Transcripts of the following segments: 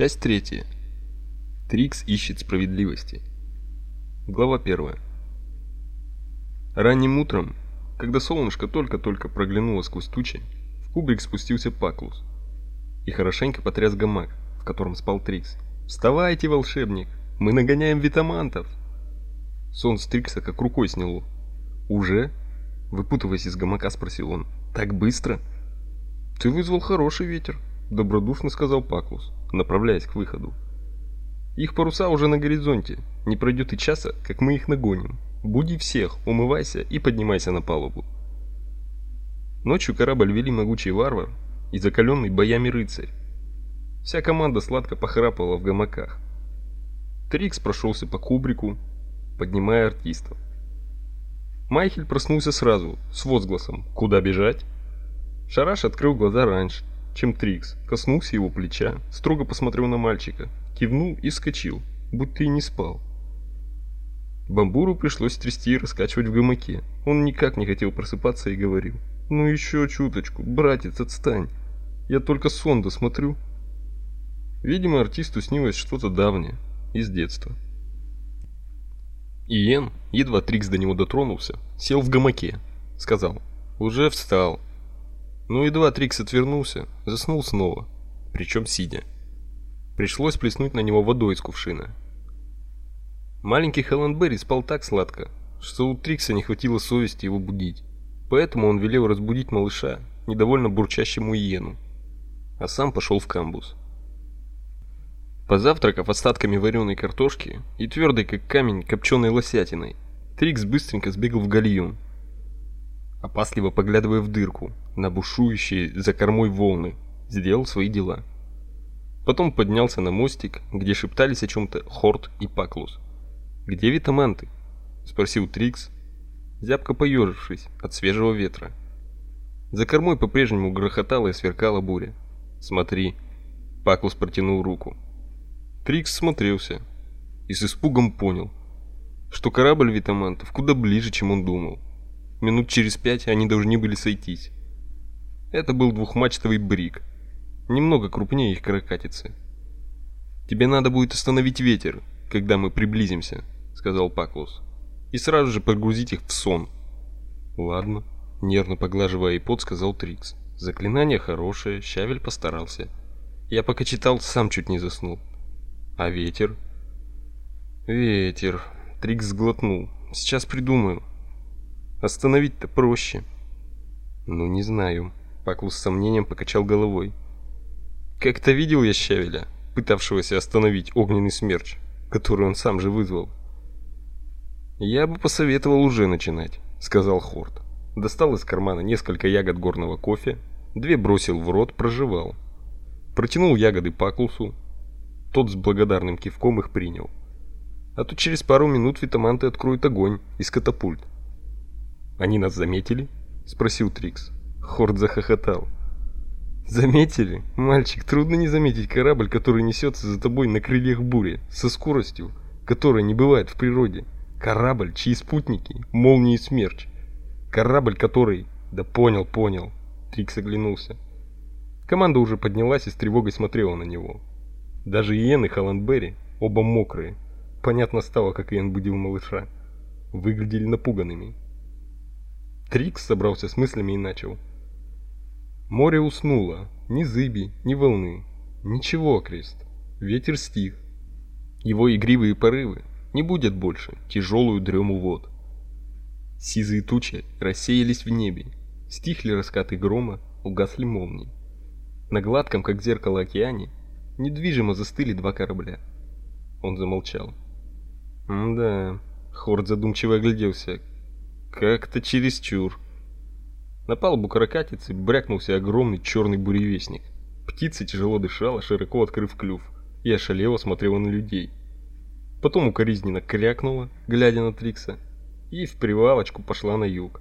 Часть третья. Трикс ищет справедливости. Глава первая. Ранним утром, когда солнышко только-только проглянуло сквозь тучи, в кубрик спустился Паклус и хорошенько потряс гамак, в котором спал Трикс. «Вставайте, волшебник! Мы нагоняем витамантов!» Сон с Трикса как рукой сняло. «Уже?» Выпутываясь из гамака, спросил он. «Так быстро?» «Ты вызвал хороший ветер», — добродушно сказал Паклус, направляясь к выходу. «Их паруса уже на горизонте. Не пройдет и часа, как мы их нагоним. Буди всех, умывайся и поднимайся на палубу». Ночью корабль вели могучий варвар и закаленный боями рыцарь. Вся команда сладко похрапывала в гамаках. Трикс прошелся по кубрику, поднимая артистов. Майхель проснулся сразу, с возгласом «Куда бежать?». Шараш открыл глаза раньше, чем Трикс, коснулся его плеча, строго посмотрел на мальчика, кивнул и вскочил, будто и не спал. Бамбуру пришлось трясти и раскачивать в гамаке. Он никак не хотел просыпаться и говорил «Ну еще чуточку, братец, отстань, я только сон досмотрю». Видимо, артисту снилось что-то давнее, из детства. Иен, едва Трикс до него дотронулся, сел в гамаке, сказал «Уже встал». Но едва Трикс отвернулся, заснул снова, причем сидя. Пришлось плеснуть на него водой из кувшина. Маленький Хелленберри спал так сладко, что у Трикса не хватило совести его будить. Поэтому он велел разбудить малыша, недовольно бурчащему Иену, а сам пошел в камбус. Позавтракав остатками вареной картошки и твердой как камень копченой лосятиной, Трикс быстренько сбегал в гальюн, опасливо поглядывая в дырку на бушующие за кормой волны, сделал свои дела. Потом поднялся на мостик, где шептались о чем-то Хорт и Паклус. «Где витаманты?» — спросил Трикс, зябко поежившись от свежего ветра. За кормой по-прежнему грохотала и сверкала буря. «Смотри!» — Паклус протянул руку. Трикс смотрелся и с испугом понял, что корабль Витамантов куда ближе, чем он думал. Минут через пять они должны были сойтись. Это был двухмачтовый брик, немного крупнее их каракатицы. «Тебе надо будет остановить ветер, когда мы приблизимся», — сказал Паклус, — «и сразу же погрузить их в сон». «Ладно», — нервно поглаживая ипод, сказал Трикс. «Заклинание хорошее, Щавель постарался. Я пока читал, сам чуть не заснул». А ветер? Ветер. Трикс сглотнул. Сейчас придумаю. Остановить-то проще. Ну, не знаю. Паклус с сомнением покачал головой. Как-то видел я Щавеля, пытавшегося остановить огненный смерч, который он сам же вызвал. Я бы посоветовал уже начинать, сказал Хорт. Достал из кармана несколько ягод горного кофе, две бросил в рот, прожевал. Протянул ягоды Паклусу, тот с благодарным кивком их принял. А то через пару минут витаманты откроют огонь из катапульт. «Они нас заметили?» — спросил Трикс. Хорд захохотал. «Заметили? Мальчик, трудно не заметить корабль, который несется за тобой на крыльях бури, со скоростью, которой не бывает в природе. Корабль, чьи спутники — молнии и смерч. Корабль, который... Да понял, понял. Трикс оглянулся. Команда уже поднялась и с тревогой смотрела на него. Даже Иен и Холландберри, оба мокрые, понятно стало, как Иен будил малыша, выглядели напуганными. Трикс собрался с мыслями и начал. Море уснуло, ни зыби, ни волны, ничего, Крест. Ветер стих. Его игривые порывы не будут больше тяжелую дрему вод. Сизые тучи рассеялись в небе, стихли раскаты грома, угасли молнии. На гладком, как зеркало океане, недвижимо застыли два корабля. Он замолчал. «Да...» — Хорд задумчиво огляделся. «Как-то чересчур». На палубу каракатицы брякнулся огромный черный буревестник. Птица тяжело дышала, широко открыв клюв, и ошалело смотрела на людей. Потом укоризненно крякнула, глядя на Трикса, и в привалочку пошла на юг.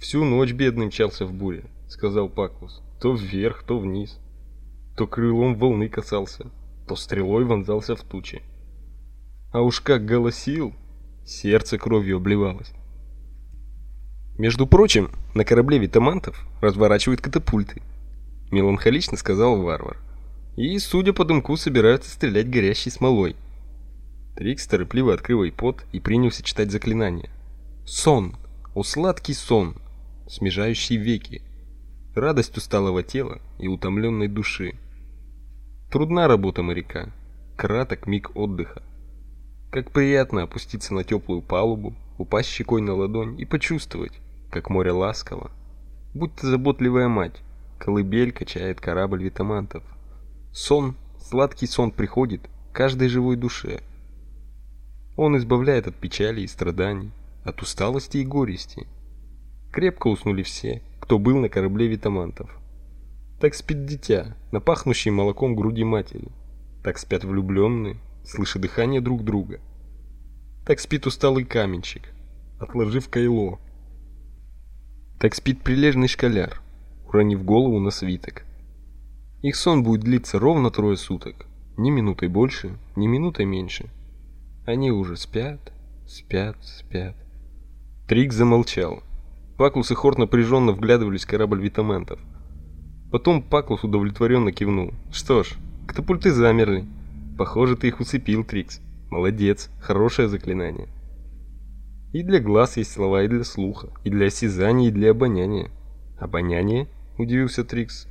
«Всю ночь бедный мчался в буре», — сказал Пакус. «То вверх, то вниз» то крылом волны касался, то стрелой вонзался в тучи. А уж как голосил, сердце кровью обливалось. Между прочим, на корабле витамантов разворачивают катапульты, меланхолично сказал варвар. И, судя по дымку, собираются стрелять горящей смолой. Трикс торопливо открыл iPod и принялся читать заклинание. Сон! О, сладкий сон! Смежающий веки. Радость усталого тела и утомленной души. Трудна работа моряка. Краток миг отдыха. Как приятно опуститься на теплую палубу, упасть щекой на ладонь и почувствовать, как море ласково. Будь ты заботливая мать, колыбель качает корабль витамантов. Сон, сладкий сон приходит каждой живой душе. Он избавляет от печали и страданий, от усталости и горести. Крепко уснули все, кто был на корабле витамантов. Так спит дитя на пахнущей молоком груди матери. Так спят влюбленные, слыша дыхание друг друга. Так спит усталый каменщик, отложив кайло. Так спит прилежный школяр, уронив голову на свиток. Их сон будет длиться ровно трое суток, ни минутой больше, ни минутой меньше. Они уже спят, спят, спят. Трик замолчал. Паклус и Хорт напряженно вглядывались в корабль витаментов. Потом Паклус удовлетворенно кивнул. Что ж, катапульты замерли. Похоже, ты их усыпил, Трикс. Молодец, хорошее заклинание. И для глаз есть слова, и для слуха, и для осязания, и для обоняния. Обоняние? Удивился Трикс.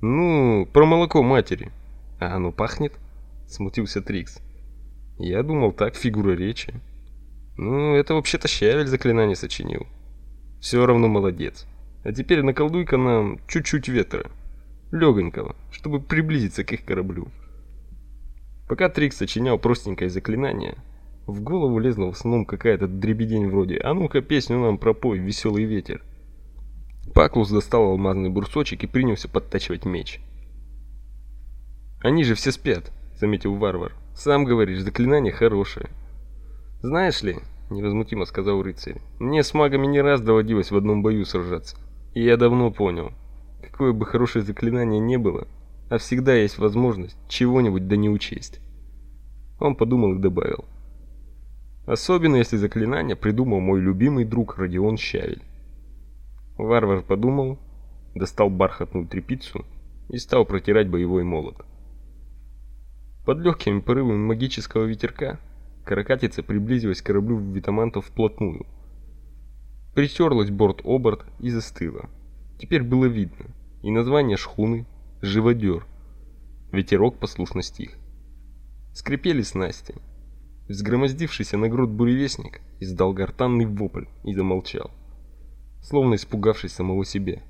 Ну, про молоко матери. А оно пахнет? Смутился Трикс. Я думал, так фигура речи. Ну, это вообще-то Щавель заклинание сочинил. Все равно молодец. А теперь наколдуй-ка нам чуть-чуть ветра. Легонького, чтобы приблизиться к их кораблю. Пока Трикс сочинял простенькое заклинание, в голову лезла в основном какая-то дребедень вроде «А ну-ка песню нам пропой, веселый ветер». Паклус достал алмазный брусочек и принялся подтачивать меч. «Они же все спят», — заметил варвар. «Сам говоришь, заклинание хорошее». «Знаешь ли», — невозмутимо сказал рыцарь, — «мне с магами не раз доводилось в одном бою сражаться. И я давно понял, какое бы хорошее заклинание не было, а всегда есть возможность чего-нибудь да не учесть. Он подумал и добавил. Особенно если заклинание придумал мой любимый друг Родион Щавель. Варвар подумал, достал бархатную тряпицу и стал протирать боевой молот. Под легкими порывами магического ветерка каракатица приблизилась к кораблю витамантов вплотную. Притерлась борт-оборт и застыла. Теперь было видно и название шхуны, живодер. Ветерок послушно стих. Скрипели снасти. Взгромоздившийся на грудь буревестник издал гортанный вопль и замолчал, словно испугавшись самого себя.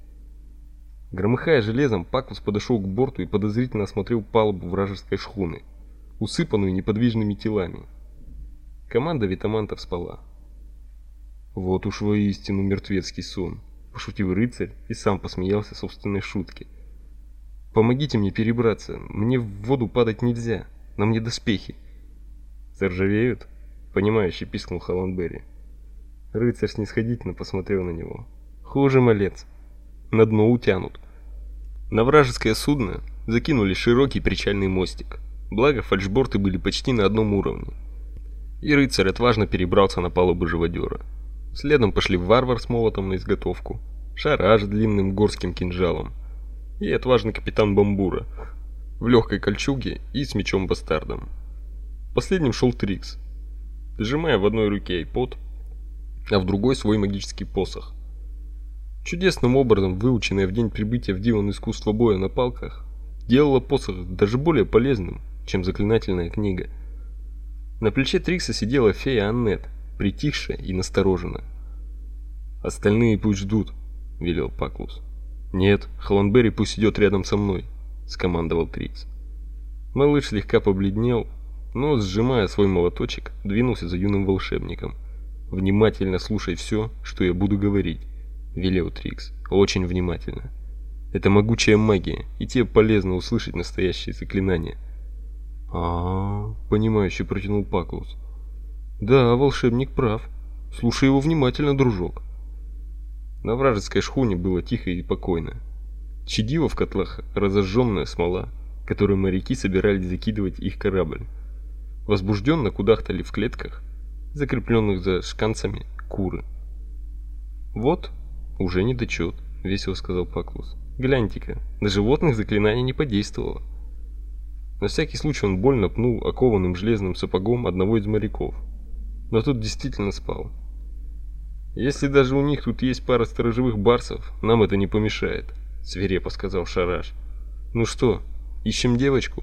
Громыхая железом, Паклус подошел к борту и подозрительно осмотрел палубу вражеской шхуны, усыпанную неподвижными телами. Команда витамантов спала. Вот уж воистину мертвецкий сон, пошутил рыцарь и сам посмеялся собственной шутке. Помогите мне перебраться. Мне в воду падать нельзя. На мне доспехи. Заржавеют? Понимающе пискнул Халанберри. Рыцарь снисходительно посмотрел на него. Хуже малец. На дно утянут. На вражеское судно закинули широкий причальный мостик. Благо фальшборты были почти на одном уровне. И рыцарь отважно перебрался на палубу живодера. Следом пошли варвар с молотом на изготовку, шараж с длинным горским кинжалом, и отважный капитан Бамбура в легкой кольчуге и с мечом-бастардом. Последним шел Трикс, сжимая в одной руке айпод, а в другой свой магический посох. Чудесным образом выученное в день прибытия в Диван искусство боя на палках делало посох даже более полезным, чем заклинательная книга. На плече Трикса сидела фея Аннет, притихшая и настороженная. «Остальные пусть ждут», — велел Паклус. «Нет, Холландберри пусть идет рядом со мной», — скомандовал Трикс. Малыш слегка побледнел, но, сжимая свой молоточек, двинулся за юным волшебником. «Внимательно слушай все, что я буду говорить», — велел Трикс. «Очень внимательно. Это могучая магия, и тебе полезно услышать настоящие заклинания». «А-а-а», — понимающе протянул Паклус. «Да, волшебник прав. Слушай его внимательно, дружок». На вражеской шхуне было тихо и покойно. Чадила в котлах разожженная смола, которую моряки собирались закидывать их корабль. Возбужденно кудахтали в клетках, закрепленных за шканцами, куры. «Вот, уже не недочет», — весело сказал Паклус. «Гляньте-ка, на животных заклинание не подействовало». На всякий случай он больно пнул окованным железным сапогом одного из моряков. Но тот действительно спал. Если даже у них тут есть пара сторожевых барсов, нам это не помешает, свирепо сказал Шараш. Ну что, ищем девочку?